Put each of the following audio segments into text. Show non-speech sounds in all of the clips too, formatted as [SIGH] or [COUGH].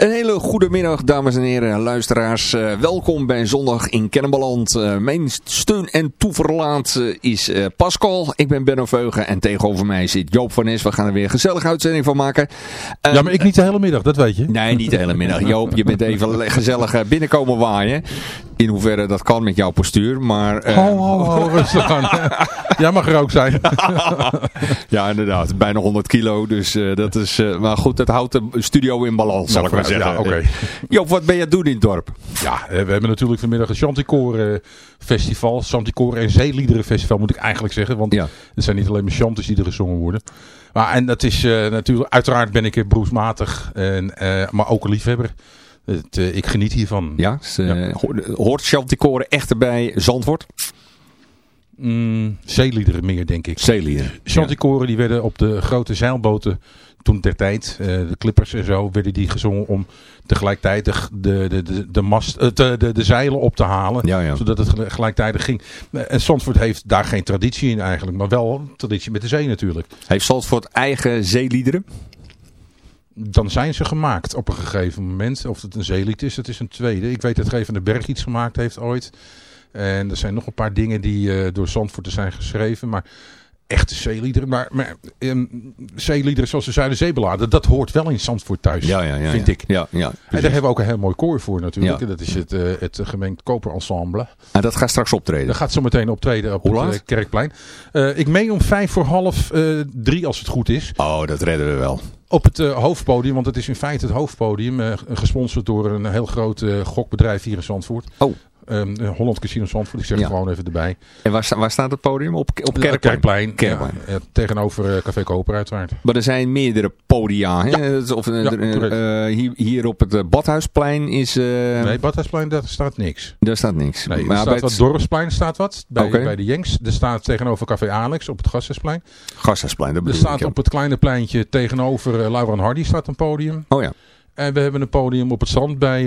Een hele goede middag, dames en heren, luisteraars. Eh, welkom bij Zondag in Kennemerland. Eh, mijn steun en toeverlaat eh, is Pascal. Ik ben Benno Veugen en tegenover mij zit Joop van Nes. We gaan er weer een gezellige uitzending van maken. Ja, maar ik niet de hele middag, dat weet je. Nee, niet de hele middag. Joop, je bent even gezellig binnenkomen waaien. In hoeverre dat kan met jouw postuur. Maar, ho, ho, rustig aan. [LAUGHS] Jij mag er ook zijn. [LAUGHS] ja, inderdaad. Bijna 100 kilo. Dus dat is... maar goed, dat houdt de studio in balans, zal ik maar zeggen. Ja, oké. Joop, wat ben je aan het doen in het dorp? Ja, eh, we hebben natuurlijk vanmiddag een Chanticore eh, festival. Chanticore en Zeeliederen festival moet ik eigenlijk zeggen. Want Ja. het zijn niet alleen maar chantes die er gezongen worden. Maar en dat is eh, natuurlijk, uiteraard ben ik eh, beroepsmatig, en, eh, maar ook een liefhebber. Het, eh, ik geniet hiervan. Ja, eh, Ja. ho- hoort Chanticore echt bij Zandvoort? Mm, zeeliederen meer, denk ik. Zeelieren. Chanticoren die werden op de grote zeilboten toen ter tijd, eh, de clippers en zo, werden die gezongen om tegelijkertijd de, de, de, de, mast, eh, de, de, de zeilen op te halen. Ja, ja. Zodat het gel- gelijktijdig ging. Eh, En Zandvoort heeft daar geen traditie in eigenlijk, maar wel een traditie met de zee natuurlijk. Heeft Zandvoort eigen zeeliederen? Dan zijn ze gemaakt op een gegeven moment. Of het een zeelied is, dat is een tweede. Ik weet dat G van den Berg iets gemaakt heeft ooit. En er zijn nog een paar dingen die eh, door Zandvoort zijn geschreven. Maar echte zeeliederen. Maar, maar ehm, zeeliederen zoals de Zuiderzeebeladen, dat hoort wel in Zandvoort thuis. vind ja. ik. Ja, ja. En daar hebben we ook een heel mooi koor voor natuurlijk. Ja. En Dat is het, eh, het gemengd koperensemble. En dat gaat straks optreden. Dat gaat zo meteen optreden op Hoe het eh, Kerkplein. Eh, ik meen om vijf voor half drie als het goed is. Oh, dat redden we wel. Op het hoofdpodium, want het is in feite het hoofdpodium. gesponsord door een heel groot gokbedrijf hier in Zandvoort. Oh. Ehm, eh, Holland Casino Zandvoort, ik zeg Ja. het gewoon even erbij. En waar, sta- waar staat het podium? Op, op Eh, Kerkplein? Kerkplein. Kerkplein. ja, tegenover eh, Café Koper uiteraard. Maar er zijn meerdere podia. Hè? Of, hier, hier op het Badhuisplein is... nee, Badhuisplein, daar staat niks. Daar staat niks. Nee, maar staat bij wat het Dorpsplein staat wat, bij, bij de Jenks. Er staat tegenover Café Alex op het Gasthuisplein. Gasthuisplein, dat Er bedoel staat ik. op het kleine pleintje tegenover uh, Laura en Hardy staat een podium. Oh ja, En we hebben een podium op het strand bij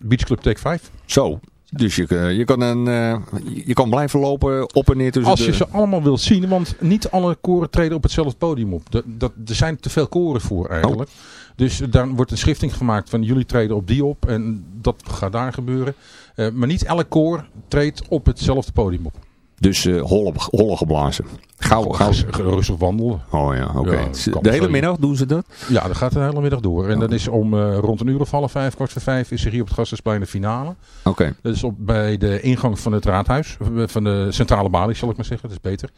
Beach Club Take 5. zo. Dus je, eh, je, kan een, eh, je kan blijven lopen op en neer tussen Als de... je ze allemaal wilt zien, want niet alle koren treden op hetzelfde podium op. Dat, dat, er zijn te veel koren voor eigenlijk. Dus daar wordt een schifting gemaakt van jullie treden op die op en dat gaat daar gebeuren. Eh, maar niet elk koor treedt op hetzelfde podium op. Dus eh holle, geblazen. Gauw, gauw. Rustig wandelen. Oh ja, oké. Ja, de hele middag doen ze dat? Ja, dat gaat de hele middag door. En dat is om eh, rond een uur of half vijf, kwart voor vijf, is er hier op het Gasthuisplein de finale. Oké. Dat is op, bij de ingang van het raadhuis. eh, Van de centrale balie, zal ik maar zeggen. Dat is beter.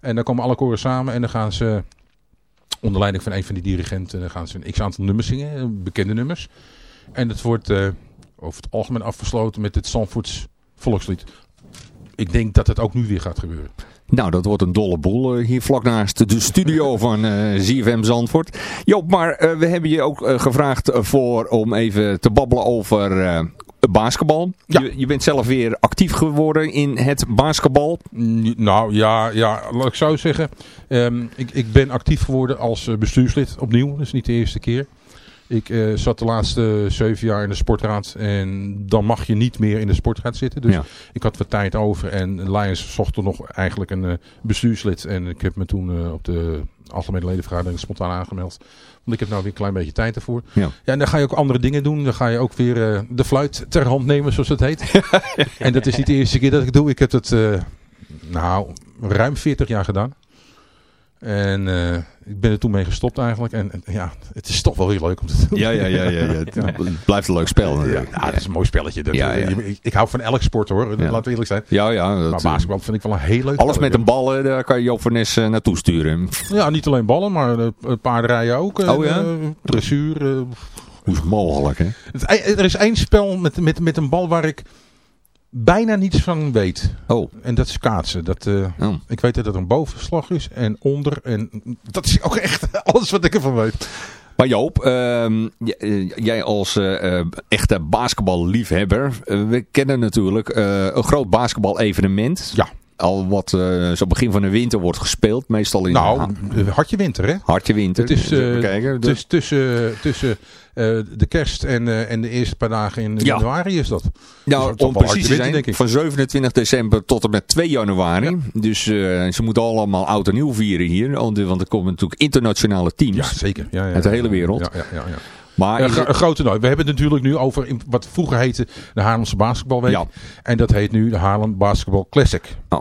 En dan komen alle koren samen en dan gaan ze onder leiding van een van die dirigenten dan gaan ze een x-aantal nummers zingen. Bekende nummers. En het wordt over het algemeen afgesloten met het Zandvoorts volkslied. Ik denk dat het ook nu weer gaat gebeuren. Nou, dat wordt een dolle boel eh, hier vlak naast de studio [LAUGHS] van eh ZFM Zandvoort. Joop, maar eh, we hebben je ook gevraagd voor om even te babbelen over basketbal. Ja. Je, je bent zelf weer actief geworden in het basketbal. Nou ja, ja, laat ik zo zeggen. Ehm, ik, ik ben actief geworden als bestuurslid opnieuw. Dat is niet de eerste keer. Ik eh, zat de laatste zeven jaar in de sportraad. En dan mag je niet meer in de sportraad zitten. Dus Ja. ik had wat tijd over. En Lions zocht er nog eigenlijk een eh, bestuurslid. En ik heb me toen eh, op de algemene ledenvergadering spontaan aangemeld. Want ik heb nou weer een klein beetje tijd ervoor. Ja. Ja, en dan ga je ook andere dingen doen. Dan ga je ook weer de fluit ter hand nemen, zoals het heet. [LAUGHS] en dat is niet de eerste keer dat ik het doe. Ik heb het, nou, ruim 40 jaar gedaan. En eh, ik ben er toen mee gestopt eigenlijk. En, en ja, het is toch wel heel leuk om te doen. Ja, ja, ja. ja, ja. [LAUGHS] Het blijft een leuk spel Ja, natuurlijk. ja, het is een mooi spelletje. Dat, Ja, Ik, ik hou van elk sport hoor, laten we eerlijk zijn. Ja, ja. dat, Maar eh, basketbal vind ik wel een heel leuk alles met een bal, daar kan je Joop van Nes eh, naartoe sturen. Ja, niet alleen ballen, maar eh, paardrijden ook. Oh ja? dressuur. Hoe is het mogelijk, hè? Het- er is één spel met, met, met een bal waar ik bijna niets van weet. Oh, En dat is kaatsen. Dat, eh, oh. Ik weet dat het een bovenslag is en onder. En dat is ook echt [LAUGHS] alles wat ik ervan weet. Maar Joop, ehm, eh, jij als eh, echte basketballiefhebber, we kennen natuurlijk een groot basketbal-evenement. Ja. Al wat eh, zo begin van de winter wordt gespeeld. Meestal in Nou, eh, hartje winter hè. hartje winter. Het is, Dus eh, kijken. is tussen, tussen de kerst en, en de eerste paar dagen in Ja. januari is dat. Nou, toch om precies te zijn, denk ik. van 27 december tot en met 2 januari. Dus ze moeten allemaal oud en nieuw vieren hier. Want er komen natuurlijk internationale teams. Ja, zeker. Ja, ja, Uit de hele wereld. Ja, ja, ja, ja. Maar een grote nooit. We hebben het natuurlijk nu over wat vroeger heette de Haarlemse Basketbalweek. Ja. En dat heet nu de Haarlem Basketball Classic. Oh.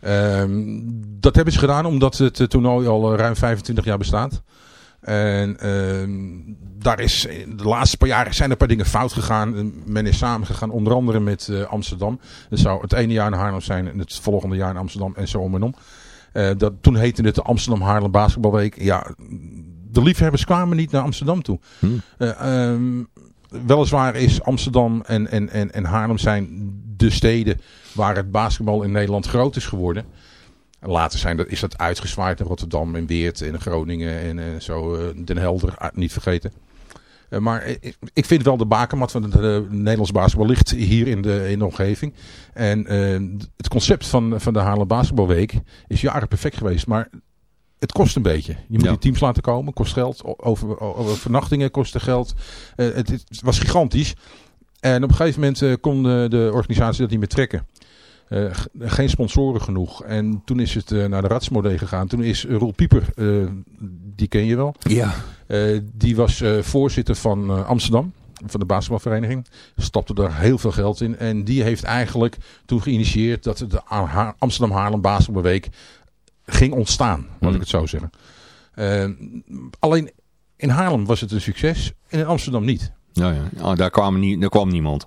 Ehm, dat hebben ze gedaan omdat het eh, toernooi al eh, ruim 25 jaar bestaat. En ehm, daar is in de laatste paar jaren zijn er een paar dingen fout gegaan. En Men is samengegaan, onder andere met eh, Amsterdam. Het zou het ene jaar in Haarlem zijn en het volgende jaar in Amsterdam en zo om en om. Eh, dat, toen heette het de Amsterdam Haarlem Basketbalweek. Ja, de liefhebbers kwamen niet naar Amsterdam toe. Hmm. Eh, ehm, weliswaar is Amsterdam en, en, en, en Haarlem zijn de steden waar het basketbal in Nederland groot is geworden. En Later zijn dat, is dat uitgezwaaid in Rotterdam en Weert en Groningen en eh, zo eh, Den Helder, ah, niet vergeten. Maar ik, ik vind wel de bakermat van het Nederlands basketbal ligt hier in de, in de omgeving. En het concept van, van de Haarlem Basketbalweek is jaren perfect geweest. Maar het kost een beetje. Je moet Ja. die teams laten komen, kost geld. Over, over vernachtingen kostte geld. Eh, het, het was gigantisch. En op een gegeven moment eh, kon de, de organisatie dat niet meer trekken. Eh, geen sponsoren genoeg. En toen is het eh, naar de Ratsmodee gegaan. Toen is Roel Pieper, eh, die ken je wel. ja. Eh, die was eh, voorzitter van eh, Amsterdam, van de basketbalvereniging. Stapte daar heel veel geld in. En die heeft eigenlijk toen geïnitieerd dat de Amsterdam Haarlem Basketbalweek ging ontstaan. Laat Hmm. ik het zo zeggen. Eh, alleen in Haarlem was het een succes en in Amsterdam niet. Ja, ja. Oh, daar, kwam nie, daar kwam niemand.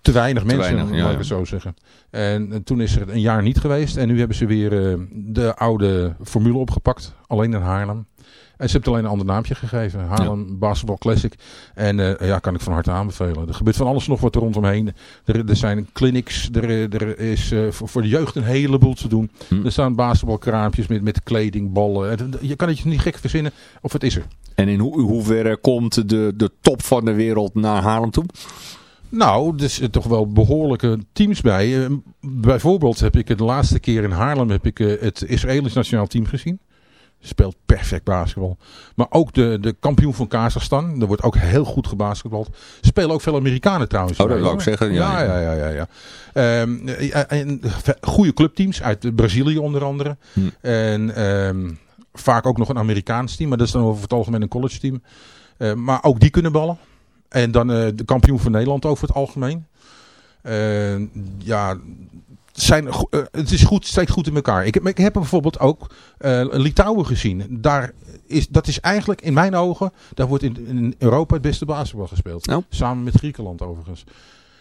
Te weinig mensen, weinig, ja, laat ik het zo zeggen. En toen is er een jaar niet geweest. En nu hebben ze weer eh, de oude formule opgepakt. Alleen in Haarlem. En ze hebben het alleen een ander naampje gegeven. Haarlem Basketball Classic. En eh, ja, kan ik van harte aanbevelen. Er gebeurt van alles nog wat er rondomheen. Er, er zijn clinics. Er, er is eh, voor, voor de jeugd een heleboel te doen. Hm. Er staan basketbalkraampjes met, met kleding, ballen. Je kan het je niet gek verzinnen. Of het is er. En in ho hoeverre komt de, de top van de wereld naar Haarlem toe? Nou, er zitten toch wel behoorlijke teams bij. Eh, bijvoorbeeld heb ik de laatste keer in Haarlem heb ik, eh, het Israëlisch nationaal team gezien. Speelt perfect basketbal. Maar ook de, de kampioen van Kazachstan. Er wordt ook heel goed gebasketbald. Spelen ook veel Amerikanen trouwens. Oh, dat wou ik zeggen, ja, Ja, ja, ja. ja, ja. Ehm, eh, en goede clubteams uit Brazilië onder andere. Hm. En ehm, vaak ook nog een Amerikaans team. Maar dat is dan over het algemeen een college team. Eh, maar ook die kunnen ballen. En dan eh, de kampioen van Nederland over het algemeen. Eh, ja, zijn, eh, het is goed, steekt goed in elkaar. Ik heb, ik heb bijvoorbeeld ook eh, Litouwen gezien. Daar is, dat is eigenlijk in mijn ogen, daar wordt in, in Europa het beste basketbal gespeeld. Oh. Samen met Griekenland overigens.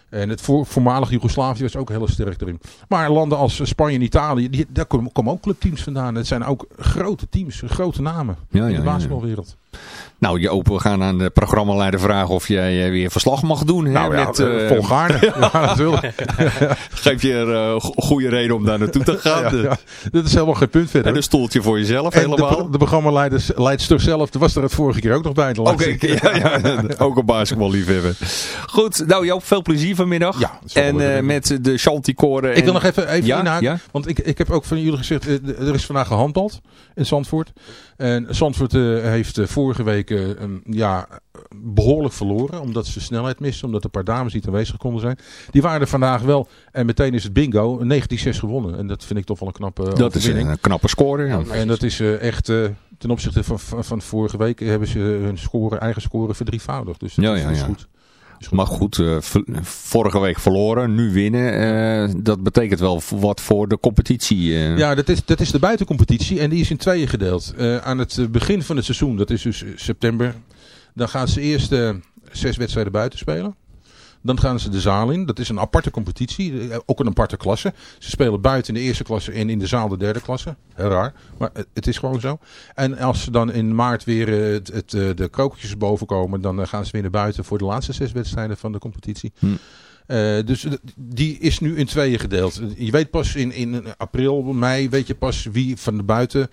En het voor, voormalig Joegoslavië was ook heel sterk erin. Maar landen als Spanje en Italië, die, daar komen, komen ook clubteams vandaan. Het zijn ook grote teams, grote namen Ja, in ja, de ja. Nou Joop, we gaan aan de programmaleider vragen of jij eh, weer verslag mag doen. hè, Nou ja, met, eh, volgaarne. [LAUGHS] ja, natuurlijk. [LAUGHS] Geef je er eh, go- goede reden om daar naartoe te gaan. Ja. Dat is helemaal geen punt verder. En een stoeltje voor jezelf En de, helemaal. pro- de programmaleidster zelf, die was er het vorige keer ook nog bij. De Oké, [LAUGHS] keer. ja, ja, ook een basketballiefhebber. Goed, nou Joop, veel plezier vanmiddag. Ja, en met de Chanticoren. Ik wil nog even, even inhaken. Want ik, ik heb ook van jullie gezegd, er is vandaag gehandbald in Zandvoort. En Zandvoort eh, heeft eh, vorige week eh, ja, behoorlijk verloren. Omdat ze snelheid misten. Omdat een paar dames niet aanwezig konden zijn. Die waren er vandaag wel. En meteen is het bingo. 19-6 gewonnen. En dat vind ik toch wel een knappe Dat is een knappe score. Ja. En dat is echt, ten opzichte van, van, van vorige week, hebben ze hun score, eigen score verdrievoudigd. Dus dat Ja, is, ja. goed. Maar goed, eh, vorige week verloren, nu winnen. eh, dat betekent wel wat voor de competitie. eh. Ja, dat is, dat is de buitencompetitie en die is in tweeën gedeeld. Aan het begin van het seizoen, dat is dus september, dan gaan ze eerst zes wedstrijden buiten spelen. Dan gaan ze de zaal in. Dat is een aparte competitie. eh, Ook een aparte klasse. Ze spelen buiten in de eerste klasse en in de zaal de derde klasse. Heel raar. Maar het- is gewoon zo. En als ze dan in maart weer eh, het, het, eh, de krokertjes boven komen. Dan gaan ze weer naar buiten voor de laatste zes wedstrijden van de competitie. Hm. Dus die is nu in tweeën gedeeld. Je weet pas in, in april, mei, weet je pas wie van de buiten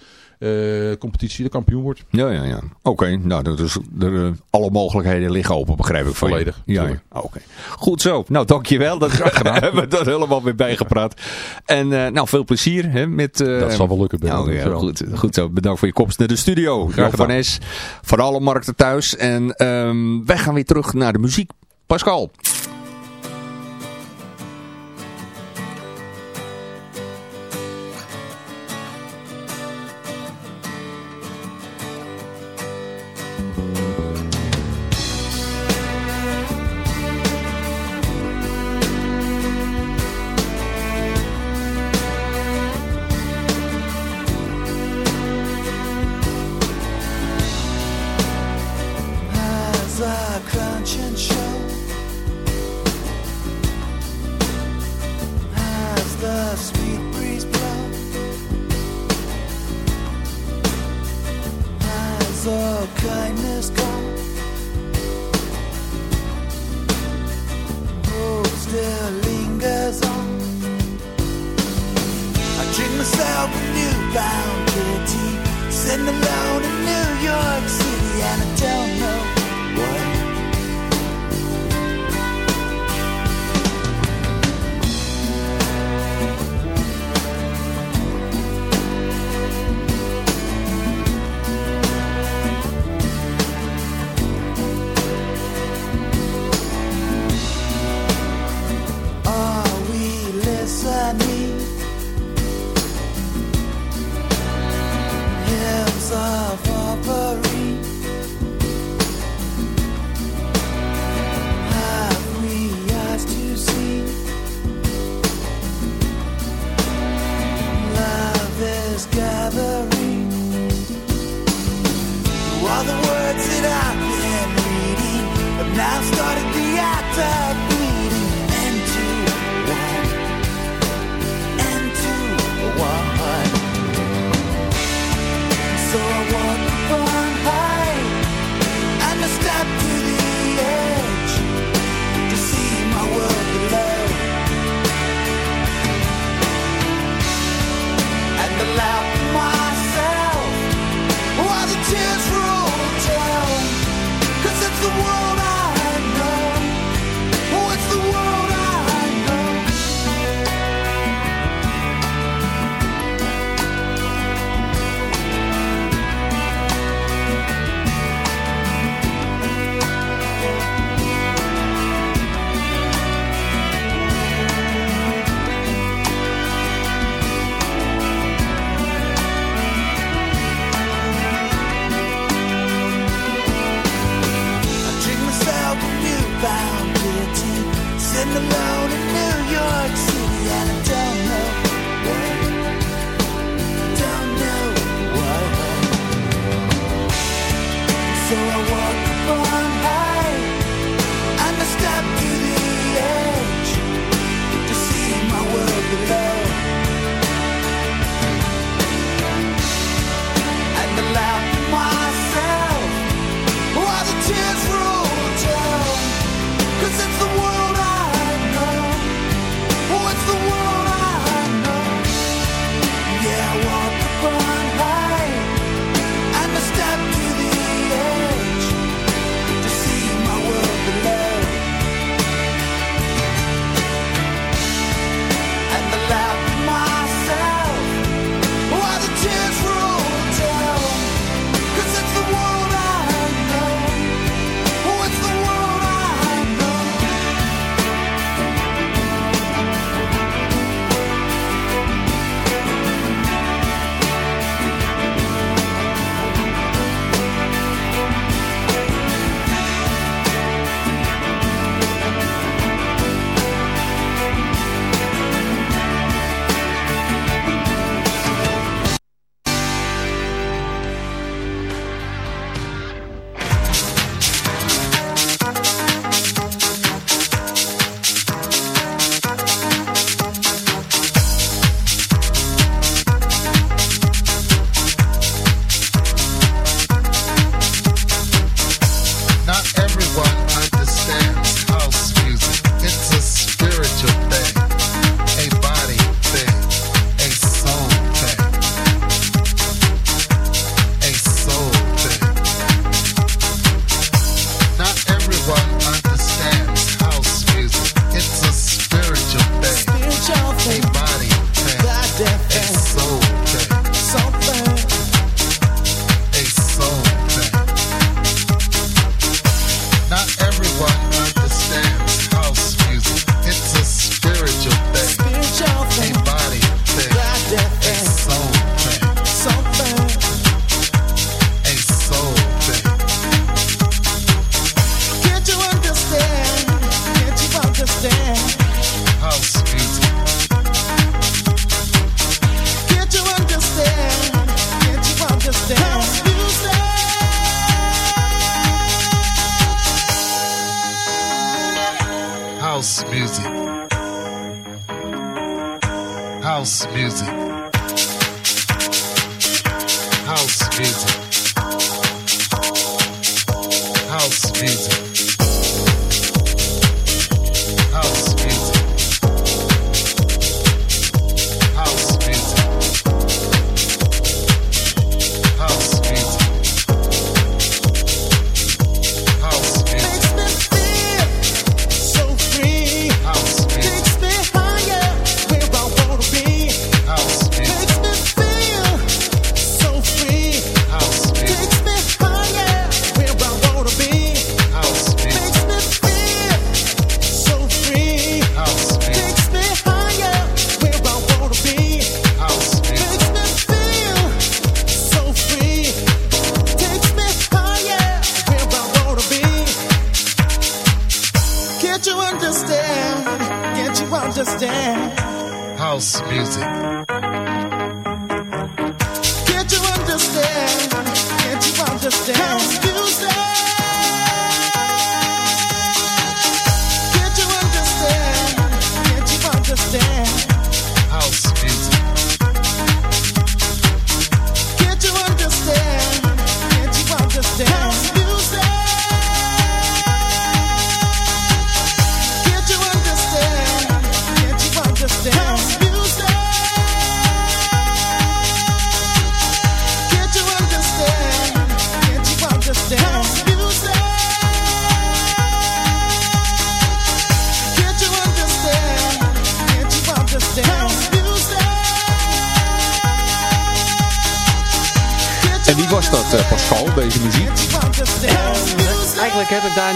competitie de kampioen wordt. Ja, ja, ja. Oké, nou, dat is, er, eh, alle mogelijkheden liggen open, begrijp ik van je. Volledig, Ja, oké. Goed zo. Nou, dankjewel. Dat [LAUGHS] hebben we dat helemaal weer bijgepraat. En eh, nou, veel plezier hè, met... eh, Dat zal wel lukken, Ben. Nou, ja, goed, goed zo. Bedankt voor je komst naar de studio. Jan gedaan. van Es, van alle markten thuis. En ehm, wij gaan weer terug naar de muziek. Pascal.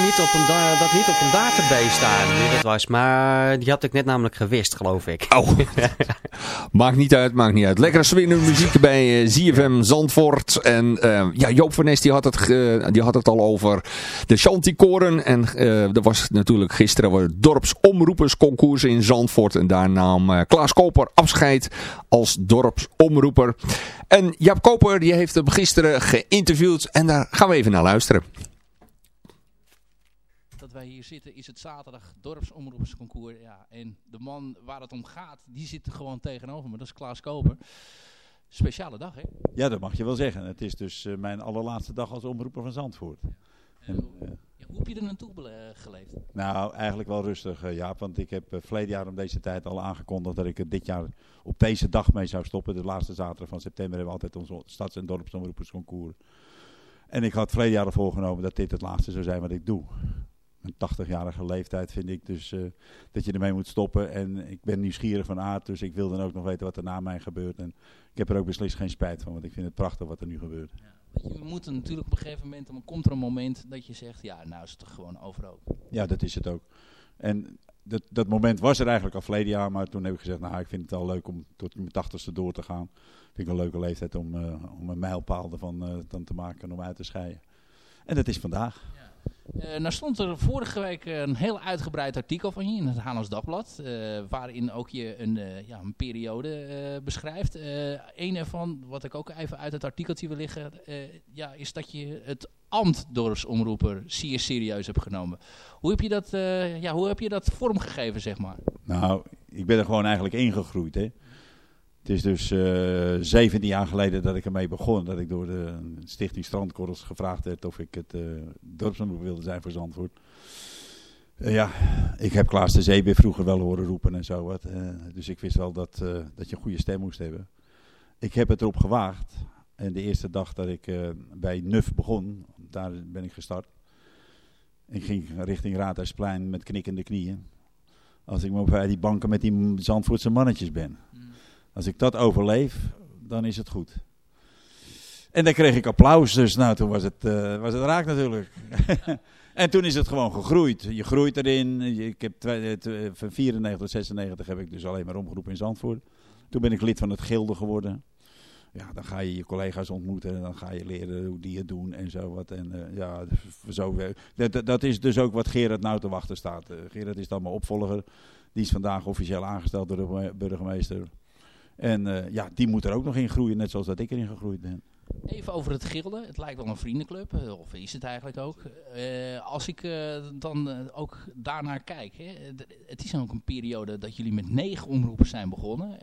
Niet op een, da- dat niet op een database staan wie dat was. Maar die had ik net namelijk gewist, geloof ik. Oh. [LAUGHS] maakt niet uit, maakt niet uit. Lekkere swingende muziek bij eh, ZFM Zandvoort. En eh, ja, Joop van Nes die had, het, die had het al over de Chanticoren. En eh er was natuurlijk gisteren was het dorpsomroepersconcours in Zandvoort. En daar nam eh, Klaas Koper afscheid als dorpsomroeper. En Jaap Koper die heeft hem gisteren geïnterviewd. En daar gaan we even naar luisteren. Wij hier zitten is het zaterdag dorpsomroepersconcours. Ja, en de man waar het om gaat, die zit gewoon tegenover me. Dat is Klaas Koper. Speciale dag, hè? Ja, dat mag je wel zeggen. Het is dus eh, mijn allerlaatste dag als omroeper van Zandvoort. En, eh, Ja, hoe heb je er naartoe bele- geleefd? nou, eigenlijk wel rustig, eh, Jaap. Want ik heb eh, verleden jaar om deze tijd al aangekondigd dat ik het dit jaar op deze dag mee zou stoppen. De laatste zaterdag van september hebben we altijd ons stads- en dorpsomroepersconcours. En ik had verleden jaar al voorgenomen dat dit het laatste zou zijn wat ik doe. Mijn 80-jarige leeftijd vind ik dus eh, dat je ermee moet stoppen. En ik ben nieuwsgierig van aard, dus ik wil dan ook nog weten wat er na mij gebeurt. En ik heb er ook beslist geen spijt van, want ik vind het prachtig wat er nu gebeurt. Je moet er natuurlijk op een gegeven moment, dan komt er een moment dat je zegt, ja, nou is het toch gewoon over ook. Ja, dat is het ook. En dat, dat moment was er eigenlijk al verleden jaar, maar toen heb ik gezegd, nou ik vind het wel leuk om tot mijn tachtigste door te gaan. Vind ik een leuke leeftijd om, eh, om een mijlpaal ervan eh, dan te maken en om uit te scheiden. En dat is vandaag. Eh, nou stond er vorige week een heel uitgebreid artikel van je in het Haarlands Dagblad. eh, waarin ook je een, eh, ja, een periode beschrijft. Een ervan, wat ik ook even uit het artikeltje wil liggen, ja, is dat je het ambt dorpsomroeper zeer serieus hebt genomen. Hoe heb je dat, ja, hoe heb je dat vormgegeven, zeg maar? Nou, ik ben er gewoon eigenlijk ingegroeid. Hè. Het is dus eh 17 jaar geleden dat ik ermee begon. Dat ik door de stichting Strandkorrels gevraagd werd of ik het dorpsomroep wilde zijn voor Zandvoort. Eh, ja, ik heb Klaas de Zeebeer vroeger wel horen roepen en zo wat. dus ik wist wel dat, dat je een goede stem moest hebben. Ik heb het erop gewaagd. En de eerste dag dat ik bij NUF begon, daar ben ik gestart. Ik ging richting Raadhuisplein met knikkende knieën. Als ik maar bij die banken met die Zandvoortse mannetjes ben. Als ik dat overleef, dan is het goed. En dan kreeg ik applaus, dus nou, toen was het, eh, was het raak natuurlijk. [LAUGHS] en toen is het gewoon gegroeid. Je groeit erin. Ik heb eh, twee- van 94 tot 96 heb ik dus alleen maar omgeroepen in Zandvoort. Toen ben ik lid van het Gilde geworden. Ja, dan ga je je collega's ontmoeten en dan ga je leren hoe die het doen en zo wat. En eh, ja, zo, eh, dat, dat- is dus ook wat Gerard nou te wachten staat. Eh, Gerard is dan mijn opvolger. Die is vandaag officieel aangesteld door de burgemeester. En eh, ja, die moet er ook nog in groeien, net zoals dat ik erin gegroeid ben. Even over het gilde. Het lijkt wel een vriendenclub, eh, of is het eigenlijk ook. Eh, als ik dan ook daarnaar kijk. Hè, het is ook een periode dat jullie met negen omroepers zijn begonnen.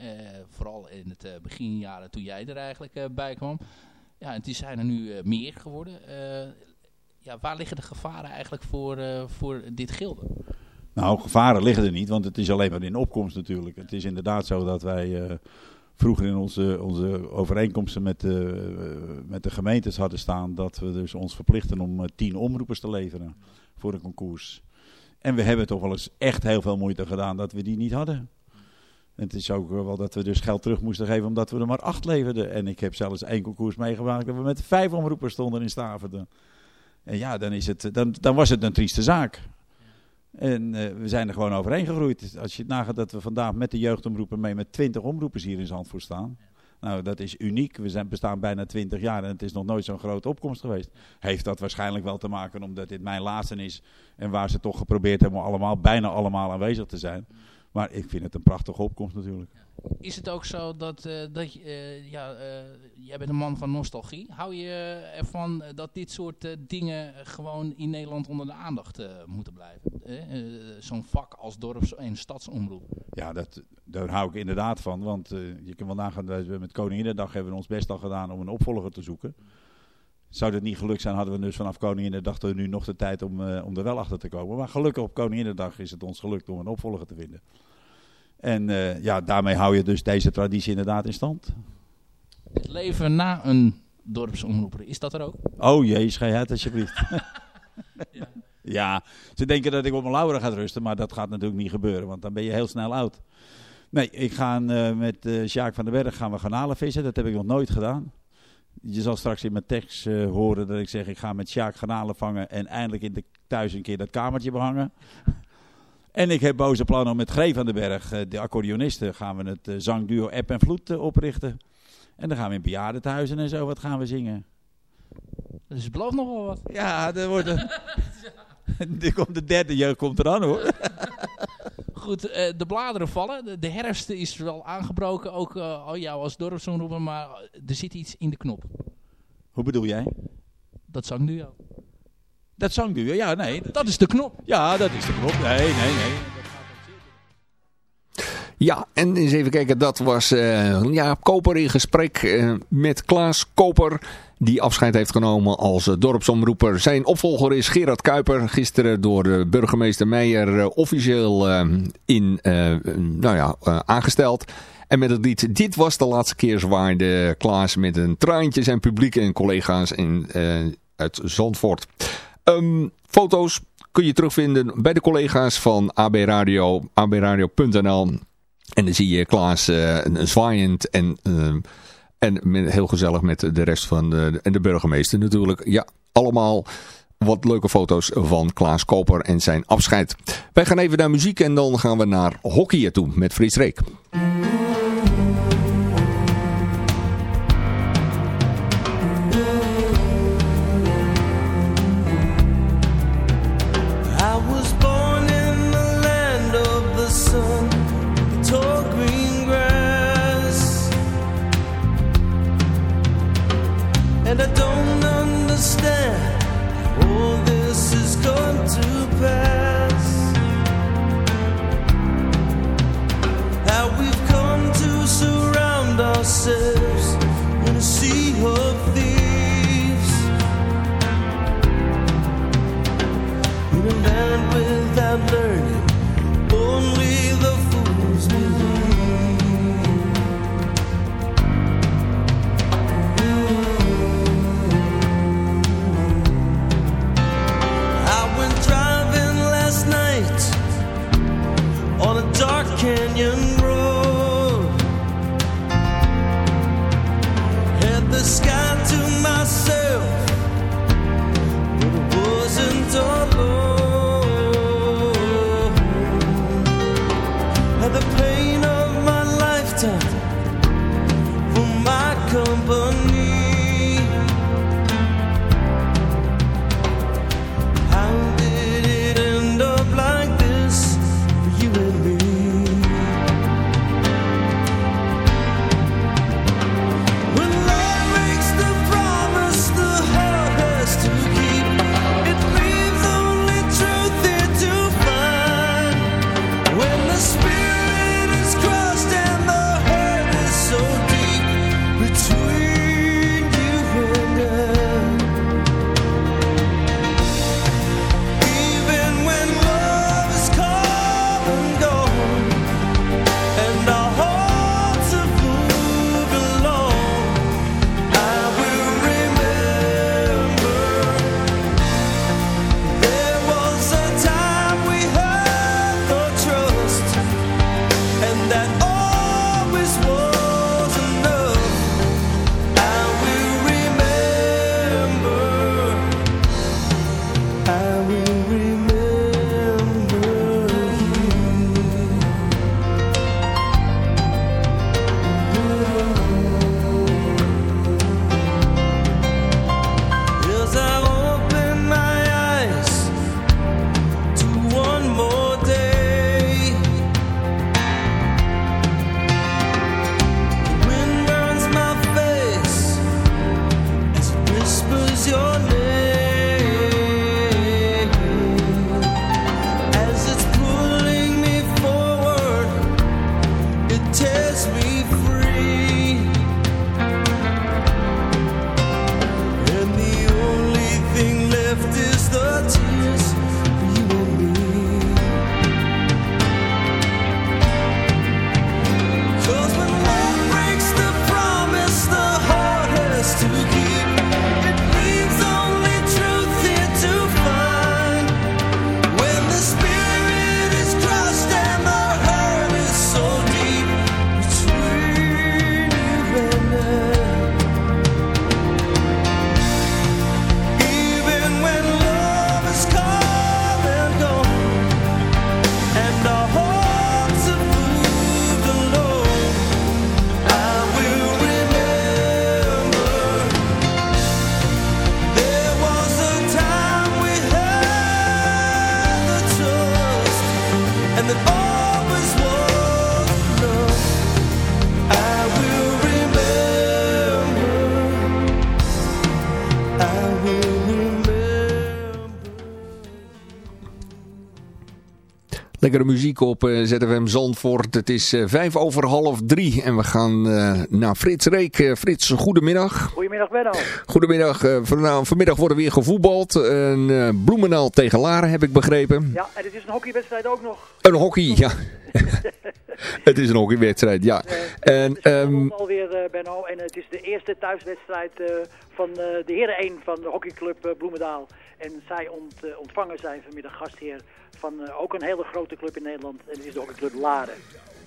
Vooral in het beginjaren toen jij er eigenlijk bij kwam. Ja, die zijn er nu meer geworden. Ja, waar liggen de gevaren eigenlijk voor, voor dit gilde? Nou, gevaren liggen er niet, want het is alleen maar in opkomst natuurlijk. Het is inderdaad zo dat wij eh, vroeger in onze, onze overeenkomsten met de, eh, met de gemeentes hadden staan... dat we dus ons verplichten om eh, tien omroepers te leveren voor een concours. En we hebben toch wel eens echt heel veel moeite gedaan dat we die niet hadden. En het is ook wel dat we dus geld terug moesten geven omdat we er maar acht leverden. En ik heb zelfs één concours meegemaakt dat we met vijf omroepers stonden in Staverde. En ja, dan, is het, dan, dan was het een trieste zaak. En eh, we zijn er gewoon overheen gegroeid. Als je nagaat dat we vandaag met de jeugdomroepen mee met 20 omroepers hier in Zandvoort staan. Nou, dat is uniek. We zijn, bestaan bijna 20 jaar en het is nog nooit zo'n grote opkomst geweest. Heeft dat waarschijnlijk wel te maken omdat dit mijn laatste is. En waar ze toch geprobeerd hebben om allemaal, bijna allemaal aanwezig te zijn. Maar ik vind het een prachtige opkomst natuurlijk. Is het ook zo dat, eh, dat eh, ja, eh, jij bent een man van nostalgie. Hou je ervan dat dit soort dingen gewoon in Nederland onder de aandacht moeten blijven? Zo'n vak als dorps- en stadsomroep. Ja, dat, daar hou ik inderdaad van. Want je kan wel nagaan, we met Koninginnedag hebben we ons best al gedaan om een opvolger te zoeken. Zou dat niet gelukt zijn, hadden we dus vanaf Koninginnedag we nu nog de tijd om, om er wel achter te komen. Maar gelukkig op Koninginnedag is het ons gelukt om een opvolger te vinden. En eh, ja, daarmee hou je dus deze traditie inderdaad in stand. Het leven na een dorpsomroeper, is dat er ook? Oh jee, schei uit alsjeblieft. [LAUGHS] ja. ze denken dat ik op mijn lauren ga rusten, maar dat gaat natuurlijk niet gebeuren, want dan ben je heel snel oud. Nee, ik ga eh, met eh Sjaak van den Berg gaan we garnalen vissen, dat heb ik nog nooit gedaan. Je zal straks in mijn tekst horen dat ik zeg ik ga met Sjaak garnalen vangen en eindelijk in de, thuis een keer dat kamertje behangen. En ik heb boze plannen om met Gree van den Berg, eh, de accordeonisten, gaan we het eh, zangduo App en Vloed eh, oprichten. En dan gaan we in bejaardentehuizen en zo wat gaan we zingen. Dus het belooft nog wel wat. Ja, er wordt een... [LAUGHS] Er komt de derde jeugd komt eraan hoor. [LAUGHS] Goed, de bladeren vallen. De, herfst is wel aangebroken, ook al jou als dorpsomroeper, maar er zit iets in de knop. Hoe bedoel jij? Dat zangduo. Dat zangduo, ja, nee. Dat is de knop. Ja, dat is de knop. Nee, nee, nee. Ja, en eens even kijken, dat was eh Jaap Koper in gesprek eh, met Klaas Koper. Die afscheid heeft genomen als dorpsomroeper. Zijn opvolger is Gerard Kuiper. Gisteren door de burgemeester Meijer eh, officieel eh, in, eh, nou ja, eh, aangesteld. En met het lied Dit was de laatste keer zwaaide Klaas met een traantje zijn publiek en collega's in, eh, uit Zandvoort. Ehm, foto's kun je terugvinden bij de collega's van AB Radio, abradio.nl. En dan zie je Klaas een- zwaaiend en, eh, en heel gezellig met de rest van de, en de burgemeester natuurlijk. Ja, allemaal wat leuke foto's van Klaas Koper en zijn afscheid. Wij gaan even naar muziek en dan gaan we naar hockeyen toe met Fries Reek. Lekkere muziek op eh, ZFM Zandvoort. Het is eh, vijf over half drie en we gaan eh, naar Frits Reek. Frits, goedemiddag. Goedemiddag Benno. Goedemiddag. eh, van- vanmiddag wordt er weer gevoetbald. Een eh, Bloemendaal tegen Laren heb ik begrepen. Ja, en het is een hockeywedstrijd ook nog. Een hockey, ja. [LAUGHS] het is een hockeywedstrijd, ja. En, ehm, alweer eh, Benno. En het is de eerste thuiswedstrijd eh, van eh, de heren 1 van de hockeyclub Bloemendaal. En zij ont, ontvangen zijn vanmiddag gastheer van ook een hele grote club in Nederland. En dat is de hockeyclub Laren.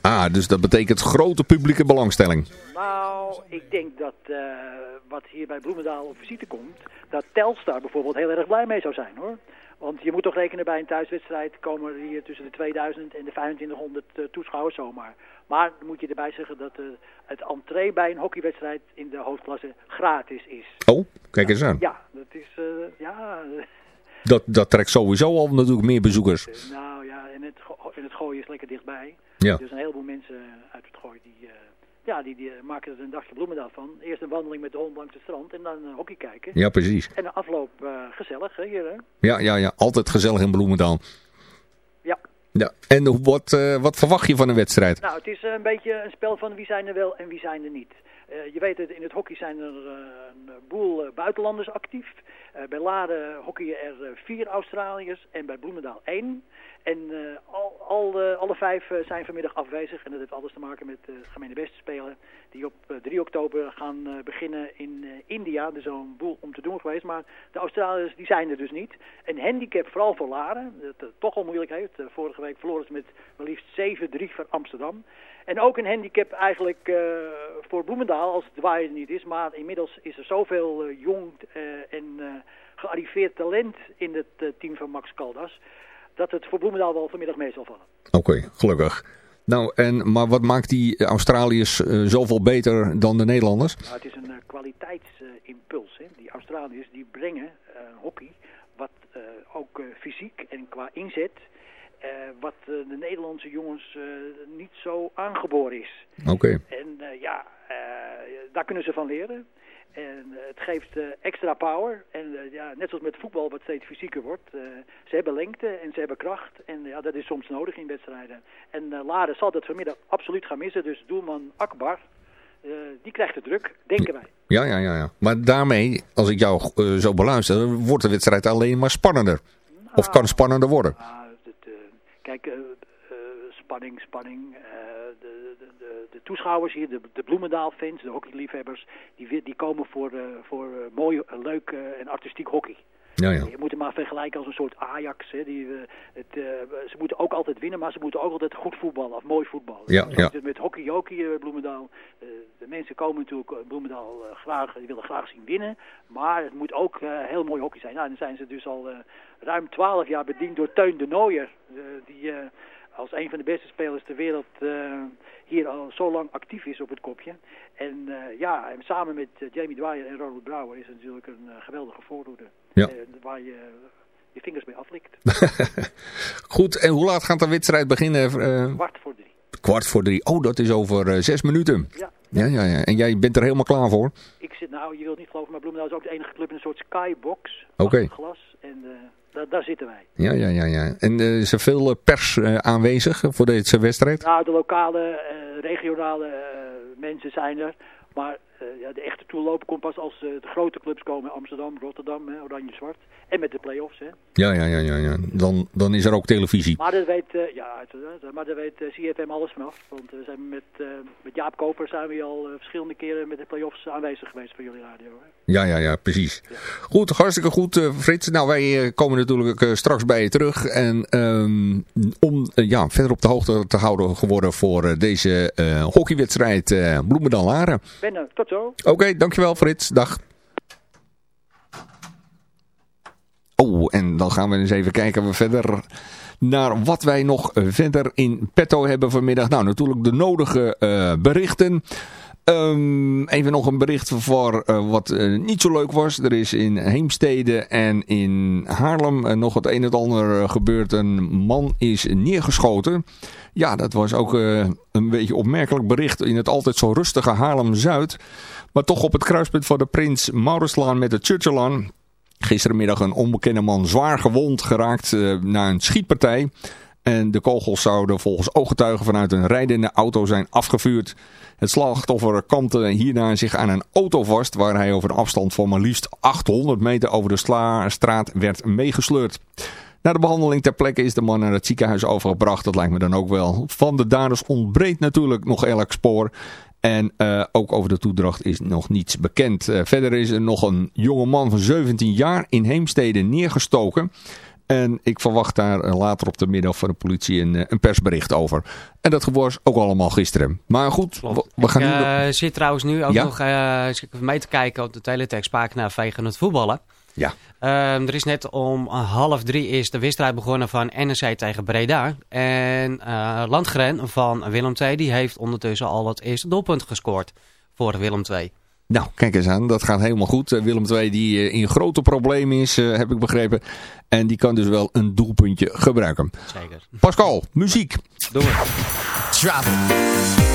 ah, dus dat betekent grote publieke belangstelling. Nou, ik denk dat wat hier bij Bloemendaal op visite komt, dat Telstar bijvoorbeeld heel erg blij mee zou zijn hoor. Want je moet toch rekenen bij een thuiswedstrijd komen er hier tussen de 2000 en de 2500 eh, toeschouwers zomaar. Maar dan moet je erbij zeggen dat eh, het entree bij een hockeywedstrijd in de hoofdklasse gratis is. Oh, kijk eens aan. Ja, dat is, eh, ja, [LAUGHS] Dat, dat trekt sowieso al natuurlijk meer bezoekers. nou ja, en het, en het gooien is lekker dichtbij. Ja. Dus een heleboel mensen uit het gooi die, ja, die, die maken er een dagje Bloemendaal van. Eerst een wandeling met de hond langs het strand en dan eh, hockey kijken. Ja, precies. En de afloop eh, gezellig, hè, hier, hè? Ja, ja, ja. Altijd gezellig in Bloemendaal. Ja. Ja. En hoe- wat, eh, wat verwacht je van een wedstrijd? Nou, het is eh, een beetje een spel van wie zijn er wel en wie zijn er niet. Eh, je weet het, in het hockey zijn er eh, een boel eh, buitenlanders actief. Bij Laren hockeyen er vier Australiërs en bij Bloemendaal één. En al, al, alle vijf zijn vanmiddag afwezig. En dat heeft alles te maken met gemene beste spelen. Die op eh, 3 oktober gaan beginnen in India. Er is een boel om te doen geweest. Maar de Australiërs die zijn er dus niet. Een handicap vooral voor Laren. Dat het toch al moeilijk heeft. Vorige week verloren ze met maar liefst 7-3 van Amsterdam. En ook een handicap eigenlijk eh, voor Bloemendaal als het waaien er niet is. Maar inmiddels is er zoveel eh, jong eh, en gearriveerd talent in het team van Max Caldas. Dat het voor Bloemendaal wel vanmiddag mee zal vallen. Oké, gelukkig. Nou, en, maar wat maakt die Australiërs zoveel beter dan de Nederlanders? Nou, het is een kwaliteitsimpuls. hè. die Australiërs die brengen hockey wat ook fysiek en qua inzet... eh, wat eh, de Nederlandse jongens eh, niet zo aangeboren is. Oké. En ja, daar kunnen ze van leren. En het geeft extra power. En ja, net zoals met voetbal wat steeds fysieker wordt. ze hebben lengte en ze hebben kracht. En ja, dat is soms nodig in wedstrijden. En eh Laren zal dat vanmiddag absoluut gaan missen. Dus doelman Akbar, die krijgt de druk, denken wij. Ja, ja, ja, ja. Maar daarmee, als ik jou zo beluister, wordt de wedstrijd alleen maar spannender. Of kan het spannender worden. Eh, kijk, eh, eh, spanning, spanning. eh, de, de, de, toeschouwers hier, de, de Bloemendaal-fans, de hockeyliefhebbers, die, die komen voor, voor mooi, leuk en artistiek hockey. Ja, ja. Je moet hem maar vergelijken als een soort Ajax. Hè, die, eh, het, eh, ze moeten ook altijd winnen, maar ze moeten ook altijd goed voetballen of mooi voetballen. Ja, ja. Met hockey jockey eh, Bloemendaal. De mensen komen natuurlijk Bloemendaal graag, die willen graag zien winnen. Maar het moet ook heel mooi hockey zijn. Nou, dan zijn ze dus al ruim 12 jaar bediend door Teun de Nooier. die als een van de beste spelers ter wereld hier al zo lang actief is op het kopje. En eh, ja, en samen met Jamie Dwyer en Ronald Brouwer is het natuurlijk een geweldige voorhoede. Ja. Eh, waar je je vingers mee aflikt. [LAUGHS] Goed, en hoe laat gaat de wedstrijd beginnen? Eh, Kwart voor drie. kwart voor drie. Oh, dat is over eh, zes minuten. Ja. Ja, ja, ja. En jij bent er helemaal klaar voor? Ik zit nou, je wilt niet geloven, maar Bloemendaal is ook de enige club in een soort skybox. Oké. glas. En daar, daar zitten wij. Ja, ja, ja, ja. En eh, is er veel pers aanwezig voor deze wedstrijd? Nou, de lokale, regionale mensen zijn er. Maar eh, ja, de echte toeloop komt pas als eh, de grote clubs komen. Amsterdam, Rotterdam, hè, Oranje-Zwart. En met de play-offs, hè. Ja, ja, ja, ja. ja. Dan, dan is er ook televisie. Maar daar weet, eh, ja, maar daar weet eh, CFM alles vanaf. Want we zijn met, met Jaap Koper zijn we al verschillende keren met de play-offs aanwezig geweest voor jullie radio. Hè. Ja, ja, ja, precies. Goed, hartstikke goed, Frits. Nou, wij komen natuurlijk straks bij je terug. En ehm, om ja, verder op de hoogte te houden geworden voor deze hockeywedstrijd eh Bloemendaal-Laren. Ben er, tot zo. Oké, dankjewel Frits. Dag. Oh, en dan gaan we eens even kijken we verder naar wat wij nog verder in petto hebben vanmiddag. Nou, natuurlijk de nodige eh, berichten. Ehm, even nog een bericht voor eh, wat eh, niet zo leuk was. Er is in Heemstede en in Haarlem eh, nog het een en ander gebeurd. Een man is neergeschoten. Ja, dat was ook een beetje opmerkelijk bericht in het altijd zo rustige Haarlem-Zuid. Maar toch op het kruispunt van de Prins Mauritslaan met de Churchillaan. Gisterenmiddag een onbekende man zwaar gewond geraakt na een schietpartij. En de kogels zouden volgens ooggetuigen vanuit een rijdende auto zijn afgevuurd. Het slachtoffer kampte hierna zich aan een auto vast waar hij over een afstand van maar liefst 800 meter over de straat werd meegesleurd. Na de behandeling ter plekke is de man naar het ziekenhuis overgebracht. Dat lijkt me dan ook wel. Van de daders ontbreekt natuurlijk nog elk spoor. En eh, ook over de toedracht is nog niets bekend. Eh, verder is er nog een jonge man van 17 jaar in Heemstede neergestoken. En ik verwacht daar eh, later op de middag van de politie een, eh, een persbericht over. En dat was ook allemaal gisteren. Maar goed, we, we gaan ik nu... nog- eh, zit trouwens nu ook Ja? nog ik mee te kijken op de teletextpagina Vegen het voetballen. Ja. Ehm, er is net om half drie is de wedstrijd begonnen van NEC tegen Breda. En Landgren van Willem II die heeft ondertussen al het eerste doelpunt gescoord voor Willem II. Nou, kijk eens aan. Dat gaat helemaal goed. Eh, Willem II die eh, in grote problemen is, eh, heb ik begrepen. En die kan dus wel een doelpuntje gebruiken. Zeker. Pascal, muziek. Doe het. Stay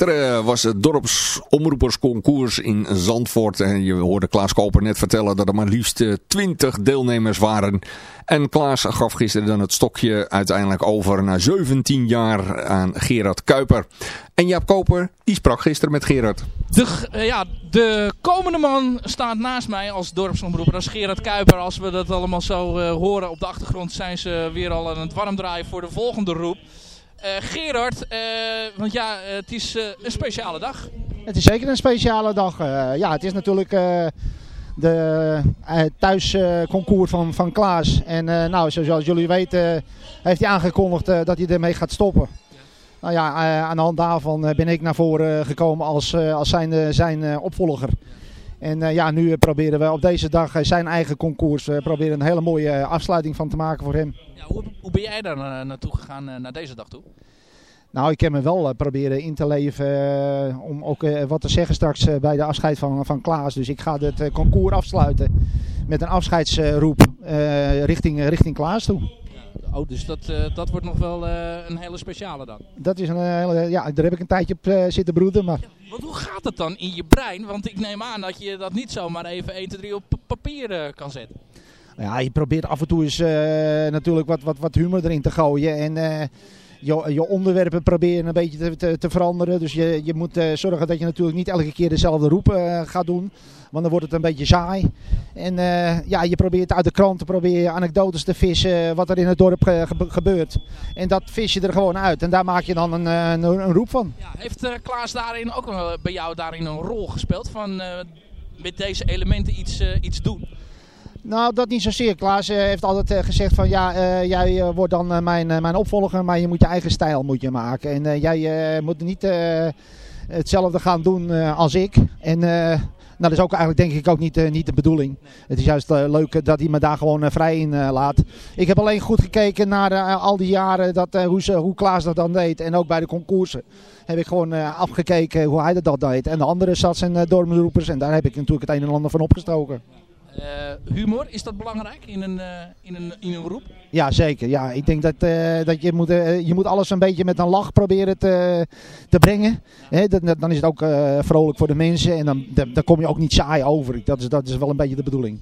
Gisteren was het dorpsomroepersconcours in Zandvoort. En je hoorde Klaas Koper net vertellen dat er maar liefst eh, 20 deelnemers waren. En Klaas gaf gisteren dan het stokje uiteindelijk over na 17 jaar aan Gerard Kuiper. En Jaap Koper, die sprak gisteren met Gerard. De, eh, ja, de komende man staat naast mij als dorpsomroeper, als Gerard Kuiper. Als we dat allemaal zo eh, horen op de achtergrond zijn ze weer al aan het warm draaien voor de volgende roep. Eh, Gerard, eh, want ja, eh, het is een speciale dag. Het is zeker een speciale dag. Ja, het is natuurlijk de uh, thuisconcours van, van Klaas. En nou, zoals jullie weten heeft hij aangekondigd dat hij ermee gaat stoppen. Nou ja, aan de hand daarvan ben ik naar voren gekomen als, als zijn, zijn opvolger. En eh, ja, nu eh, proberen we op deze dag eh, zijn eigen concours, we proberen een hele mooie afsluiting van te maken voor hem. Ja, hoe, hoe ben jij daar na- naartoe gegaan naar deze dag toe? Nou, ik heb me wel proberen in te leven om ook wat te zeggen straks bij de afscheid van, van Klaas. Dus ik ga het concours afsluiten met een afscheidsroep richting, richting Klaas toe. Oh, dus dat, eh, dat wordt nog wel eh, een hele speciale dan. Dat is een eh, hele, ja, daar heb ik een tijdje op zitten broeden, maar Want hoe gaat het dan in je brein? Want ik neem aan dat je dat niet zomaar even 1, 2, 3 op papier kan zetten. ja, je probeert af en toe eens natuurlijk wat, wat, wat humor erin te gooien en... je, je onderwerpen proberen een beetje te, te, te veranderen. Dus je, je moet eh, zorgen dat je natuurlijk niet elke keer dezelfde roep eh, gaat doen. Want dan wordt het een beetje saai. En eh, ja, je probeert uit de kranten probeer je anekdotes te vissen wat er in het dorp ge- gebe- gebeurt. En dat vis je er gewoon uit. En daar maak je dan een, een, een roep van. Heeft eh, Klaas daarin ook bij jou daarin een rol gespeeld? Van met deze elementen iets, iets doen? Nou, dat niet zozeer. Klaas eh, heeft altijd eh, gezegd van ja, eh, jij wordt dan mijn, mijn opvolger, maar je moet je eigen stijl moet je maken. En jij moet niet hetzelfde gaan doen als ik. En nou, dat is ook eigenlijk denk ik ook niet, niet de bedoeling. Het is juist leuk dat hij me daar gewoon vrij in laat. Ik heb alleen goed gekeken naar al die jaren dat, hoe, hoe Klaas dat dan deed. En ook bij de concoursen heb ik gewoon afgekeken hoe hij dat, deed. En de andere zat zijn uh, en daar heb ik natuurlijk het een en ander van opgestoken. Eh, humor, is dat belangrijk in een, eh, in een, in een roep? Ja, zeker. Ja, ik denk dat, eh, dat je, moet, je moet alles een beetje met een lach proberen te, te brengen. Hè, dat, dat- dan is het ook vrolijk voor de mensen en dan, dan, dan kom je ook niet saai over. Dat is, dat is wel een beetje de bedoeling.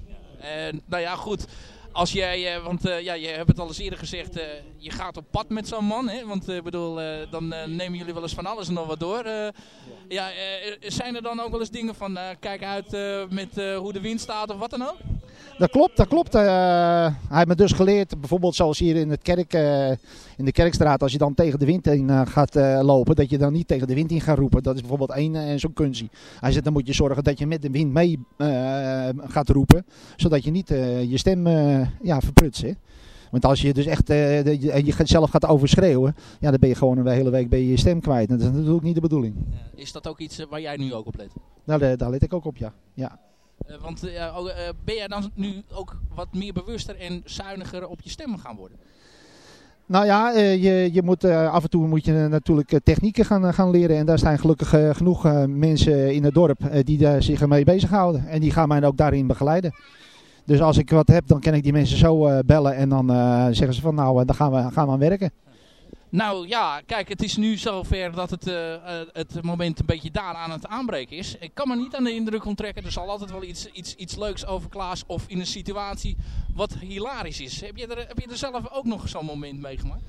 Nou ja, goed. Als jij, eh, want eh, ja, je hebt het al eens eerder gezegd, eh, je gaat op pad met zo'n man. Hè? Want ik bedoel, dan nemen jullie wel eens van alles en nog wat door. Ja, zijn er dan ook wel eens dingen van, kijk uit met hoe de wind staat of wat dan ook? Dat klopt, dat klopt. Hij heeft me dus geleerd, bijvoorbeeld zoals hier in, het kerk, in de kerkstraat, als je dan tegen de wind in gaat lopen, dat je dan niet tegen de wind in gaat roepen. Dat is bijvoorbeeld één zo'n kunstje. Hij zegt, dan moet je zorgen dat je met de wind mee gaat roepen, zodat je niet je stem ja, verprutst. Hè? Want als je dus echt eh, de- je, je zelf gaat overschreeuwen, ja, dan ben je gewoon een hele week ben je je stem kwijt. En dat is natuurlijk niet de bedoeling. Is dat ook iets eh, waar jij nu ook op let? Nou, daar, daar let ik ook op, ja. ja. Eh, want eh, eh, ben jij dan nu ook wat meer bewuster en zuiniger op je stem gaan worden? Nou ja, eh, je, je moet, eh, af en toe moet je natuurlijk eh, technieken gaan, eh, gaan leren. En daar zijn gelukkig eh, genoeg eh, mensen in het dorp eh, die daar zich ermee bezighouden. En die gaan mij ook daarin begeleiden. Dus als ik wat heb, dan kan ik die mensen zo eh, bellen. En dan eh, zeggen ze van nou, eh, dan gaan we, gaan we aan werken. Nou ja, kijk, het is nu zover dat het, het moment een beetje daar aan het aanbreken is. Ik kan me niet aan de indruk onttrekken. Er zal altijd wel iets, iets, iets leuks over Klaas of in een situatie wat hilarisch is. Heb je er, heb je er zelf ook nog zo'n moment meegemaakt?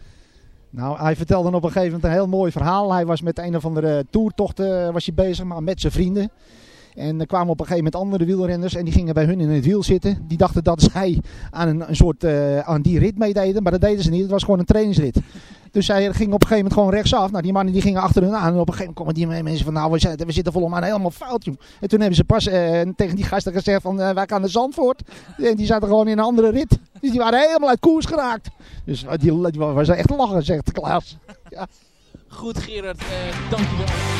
Nou, hij vertelde op een gegeven moment een heel mooi verhaal. Hij was met een of andere toertocht eh, was hij bezig, maar met zijn vrienden. En er kwamen op een gegeven moment andere wielrenners en die gingen bij hun in het wiel zitten. Die dachten dat zij aan een, een soort eh, aan die rit meededen, maar dat deden ze niet. Het was gewoon een trainingsrit. Dus zij gingen op een gegeven moment gewoon rechtsaf. Nou, die mannen die gingen achter hun aan. En op een gegeven moment komen die mensen van, nou, we, zijn, we zitten volgens mij helemaal fout. En toen hebben ze pas eh, tegen die gasten gezegd van, eh, wij gaan naar Zandvoort. En die zaten gewoon in een andere rit. Dus die waren helemaal uit koers geraakt. Dus die, die was echt lachen, zegt Klaas. Ja. Goed Gerard, eh dankjewel. There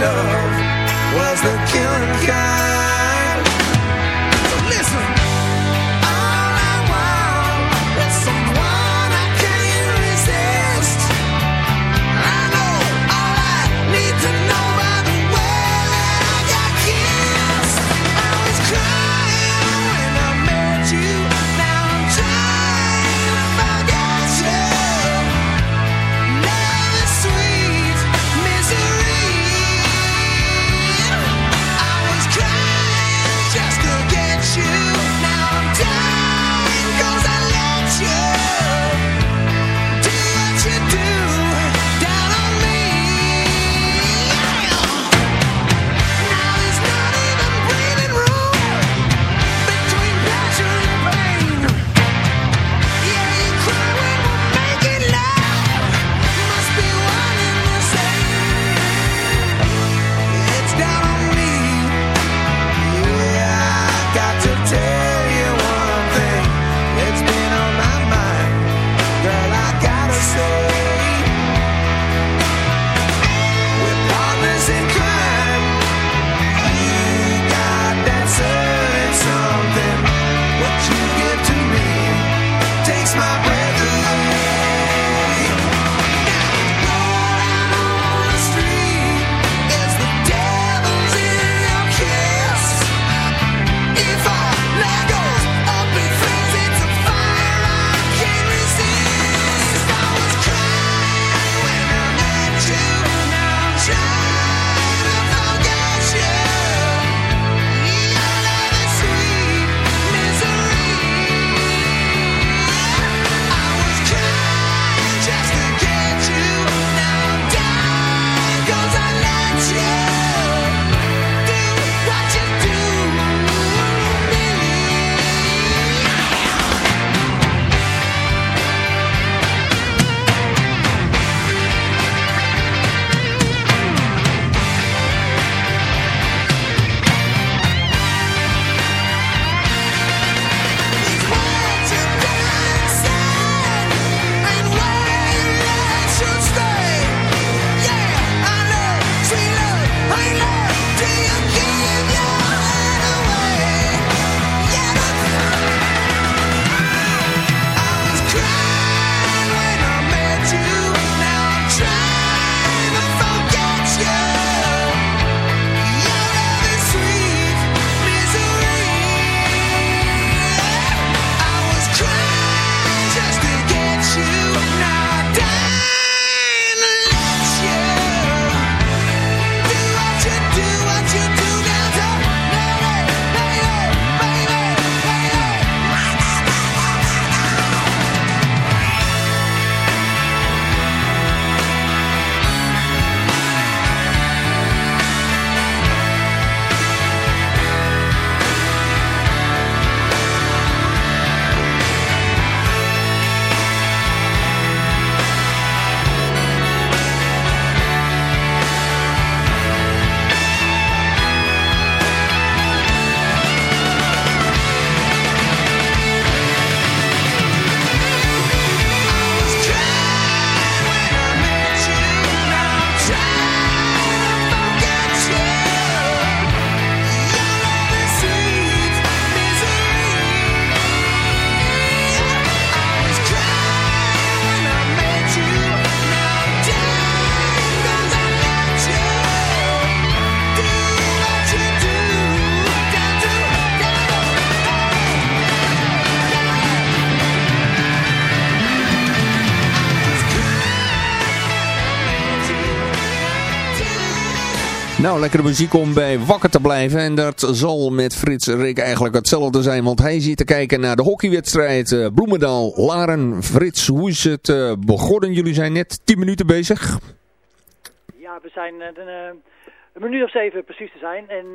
love was the killing kind. Nou, lekkere muziek om bij wakker te blijven. En dat zal met Frits Rick eigenlijk hetzelfde zijn. Want hij zit te kijken naar de hockeywedstrijd eh, Bloemendaal. Laren, Frits, hoe is het eh, begonnen? Jullie zijn net 10 minuten bezig. Ja, we zijn een, eh, een minuut of zeven precies te zijn. En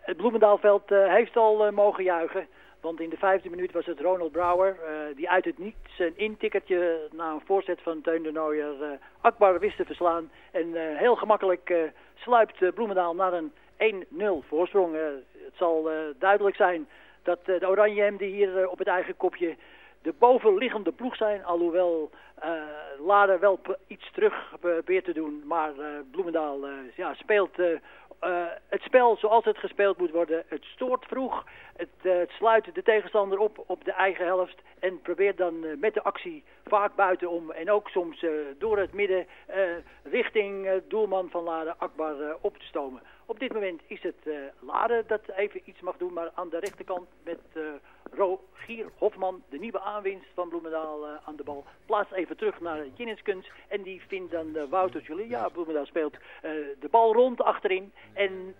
het Bloemendaalveld heeft al mogen juichen. Want in de vijfde minuut was het Ronald Brouwer, eh, die uit het niets een intikkertje na een voorzet van Teun de Nooier eh, Akbar wist te verslaan. En eh, heel gemakkelijk sluipt Bloemendaal naar een 1-0 voorsprong. Het zal duidelijk zijn dat de Oranje die hier op het eigen kopje de bovenliggende ploeg zijn. Alhoewel Laren wel iets terug probeert te doen. Maar Bloemendaal ja, speelt eh, het spel zoals het gespeeld moet worden. Het stoort vroeg. Het, eh, het sluit de tegenstander op op de eigen helft. En probeert dan eh, met de actie vaak buitenom. En ook soms door het midden richting doelman van Laren Akbar op te stomen. Op dit moment is het Laren dat even iets mag doen. Maar aan de rechterkant met eh Rogier Hofman, de nieuwe aanwinst van Bloemendaal eh, aan de bal. Plaatst even terug naar Jinniskens. En die vindt dan Wouter Julie. Ja, Bloemendaal speelt de bal rond achterin. En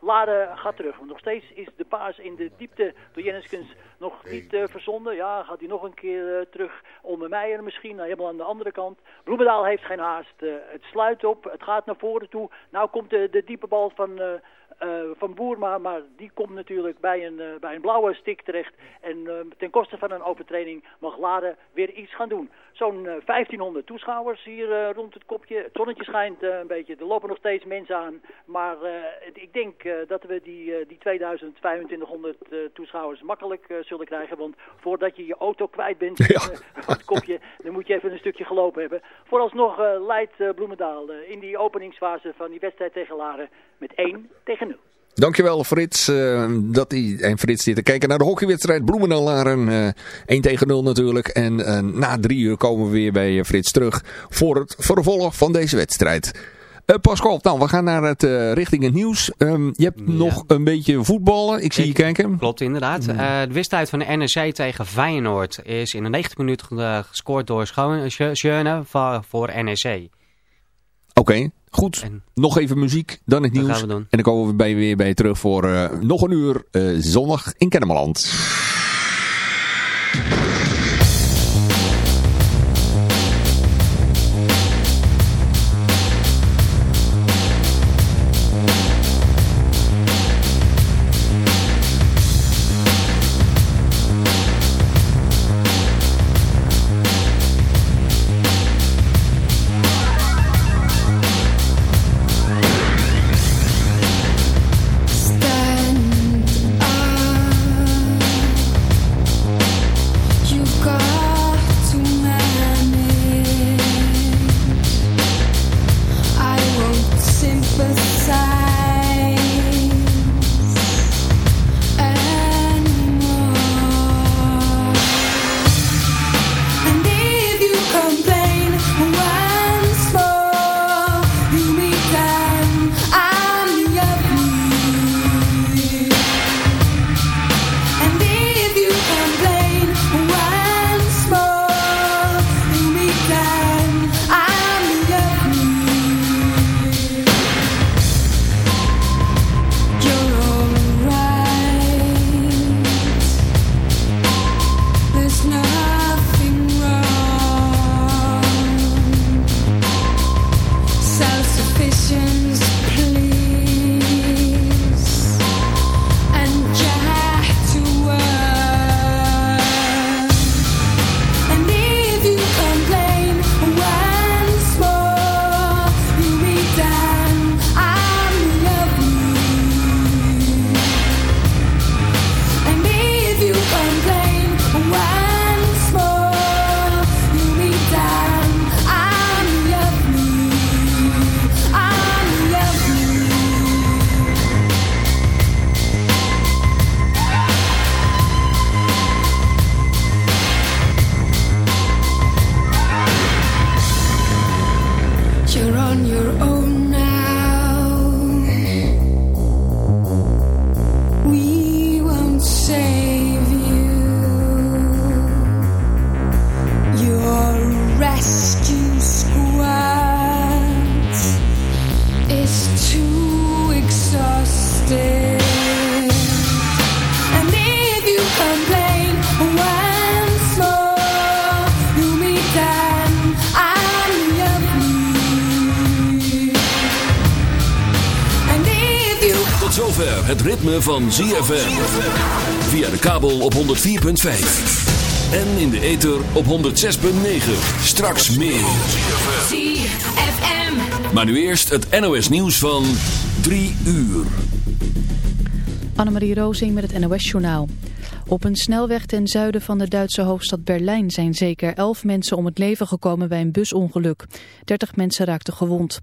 Laren gaat terug. Want nog steeds is de paas in de diepte door Jenniskens nog niet eh, verzonden. Ja, gaat hij nog een keer eh, terug. Onder Meijer misschien, nou, helemaal aan de andere kant. Bloemendaal heeft geen haast. Eh, het sluit op, het gaat naar voren toe. Nou komt de, de diepe bal van... eh, van Boerma, maar die komt natuurlijk bij een, eh, bij een blauwe stick terecht. En eh, ten koste van een overtreding mag Laren weer iets gaan doen. Zo'n eh, 1500 toeschouwers hier rond het kopje. Het zonnetje schijnt een beetje. Er lopen nog steeds mensen aan. Maar het- ik denk dat we die, die 2000, 2500 eh, toeschouwers makkelijk zullen krijgen. Want voordat je je auto kwijt bent [LAUGHS] op het kopje, dan moet je even een stukje gelopen hebben. Vooralsnog leidt Bloemendaal in die openingsfase van die wedstrijd tegen Laren met 1 tegen 0. Dankjewel Frits. eh, dat die, en Frits zit te kijken naar de hockeywedstrijd Bloemendaal-Laren. eh 1 tegen 0 natuurlijk. En eh, na drie uur komen we weer bij Frits terug voor het vervolg van deze wedstrijd. Pascal, nou, we gaan naar het richting het nieuws. Ehm, je hebt nog een beetje voetballen. Ik zie je kijken. Klopt, inderdaad. Eh, de wedstrijd van de NEC tegen Feyenoord is in de 90 minuten ge- gescoord door Schöne voor NEC. Oké, goed. nog even muziek, dan het nieuws. En dan komen we bij, weer bij je terug voor eh, nog een uur eh, zondag in Kennemerland. Van ZFM. Via de kabel op 104.5. En in de ether op 106.9. Straks meer. ZFM. Maar nu eerst het NOS nieuws van 3 uur. Annemarie Rozing met het NOS-journaal. Op een snelweg ten zuiden van de Duitse hoofdstad Berlijn zijn zeker elf mensen om het leven gekomen bij een busongeluk. 30 mensen raakten gewond.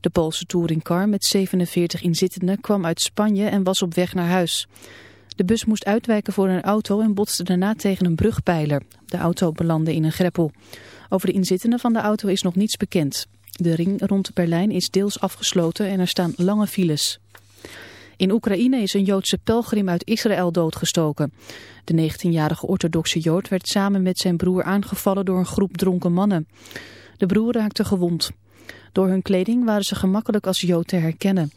De Poolse touringcar met 47 inzittenden kwam uit Spanje en was op weg naar huis. De bus moest uitwijken voor een auto en botste daarna tegen een brugpijler. De auto belandde in een greppel. Over de inzittenden van de auto is nog niets bekend. De ring rond Berlijn is deels afgesloten en er staan lange files. In Oekraïne is een Joodse pelgrim uit Israël doodgestoken. De 19-jarige orthodoxe Jood werd samen met zijn broer aangevallen door een groep dronken mannen. De broer raakte gewond. Door hun kleding waren ze gemakkelijk als Jood te herkennen.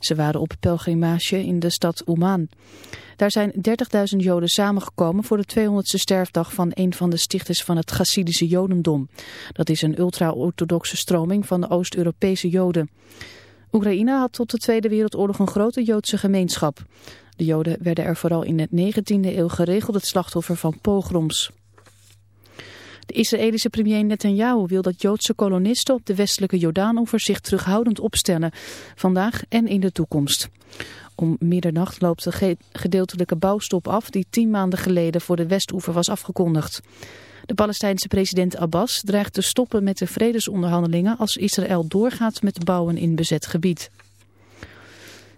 Ze waren op pelgrimage in de stad Uman. Daar zijn 30.000 Joden samengekomen voor de 200ste sterfdag van een van de stichters van het Chassidische Jodendom. Dat is een ultra-orthodoxe stroming van de Oost-Europese Joden. Oekraïne had tot de Tweede Wereldoorlog een grote Joodse gemeenschap. De Joden werden er vooral in de 19e eeuw geregeld het slachtoffer van pogroms. De Israëlische premier Netanyahu wil dat Joodse kolonisten op de westelijke Jordaanoever zich terughoudend opstellen, vandaag en in de toekomst. Om middernacht loopt de gedeeltelijke bouwstop af die tien maanden geleden voor de Westoever was afgekondigd. De Palestijnse president Abbas dreigt te stoppen met de vredesonderhandelingen als Israël doorgaat met bouwen in bezet gebied.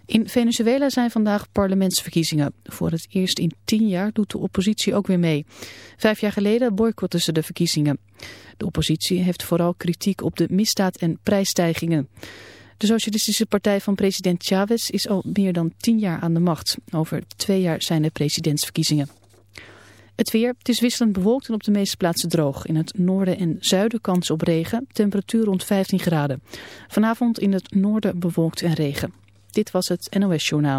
In Venezuela zijn vandaag parlementsverkiezingen. Voor het eerst in tien jaar doet de oppositie ook weer mee. Vijf jaar geleden boycotten ze de verkiezingen. De oppositie heeft vooral kritiek op de misdaad en prijsstijgingen. De Socialistische Partij van president Chavez is al meer dan tien jaar aan de macht. Over twee jaar zijn er presidentsverkiezingen. Het weer, het is wisselend bewolkt en op de meeste plaatsen droog. In het noorden en zuiden kans op regen, temperatuur rond 15 graden. Vanavond in het noorden bewolkt en regen. Dit was het NOS Journaal.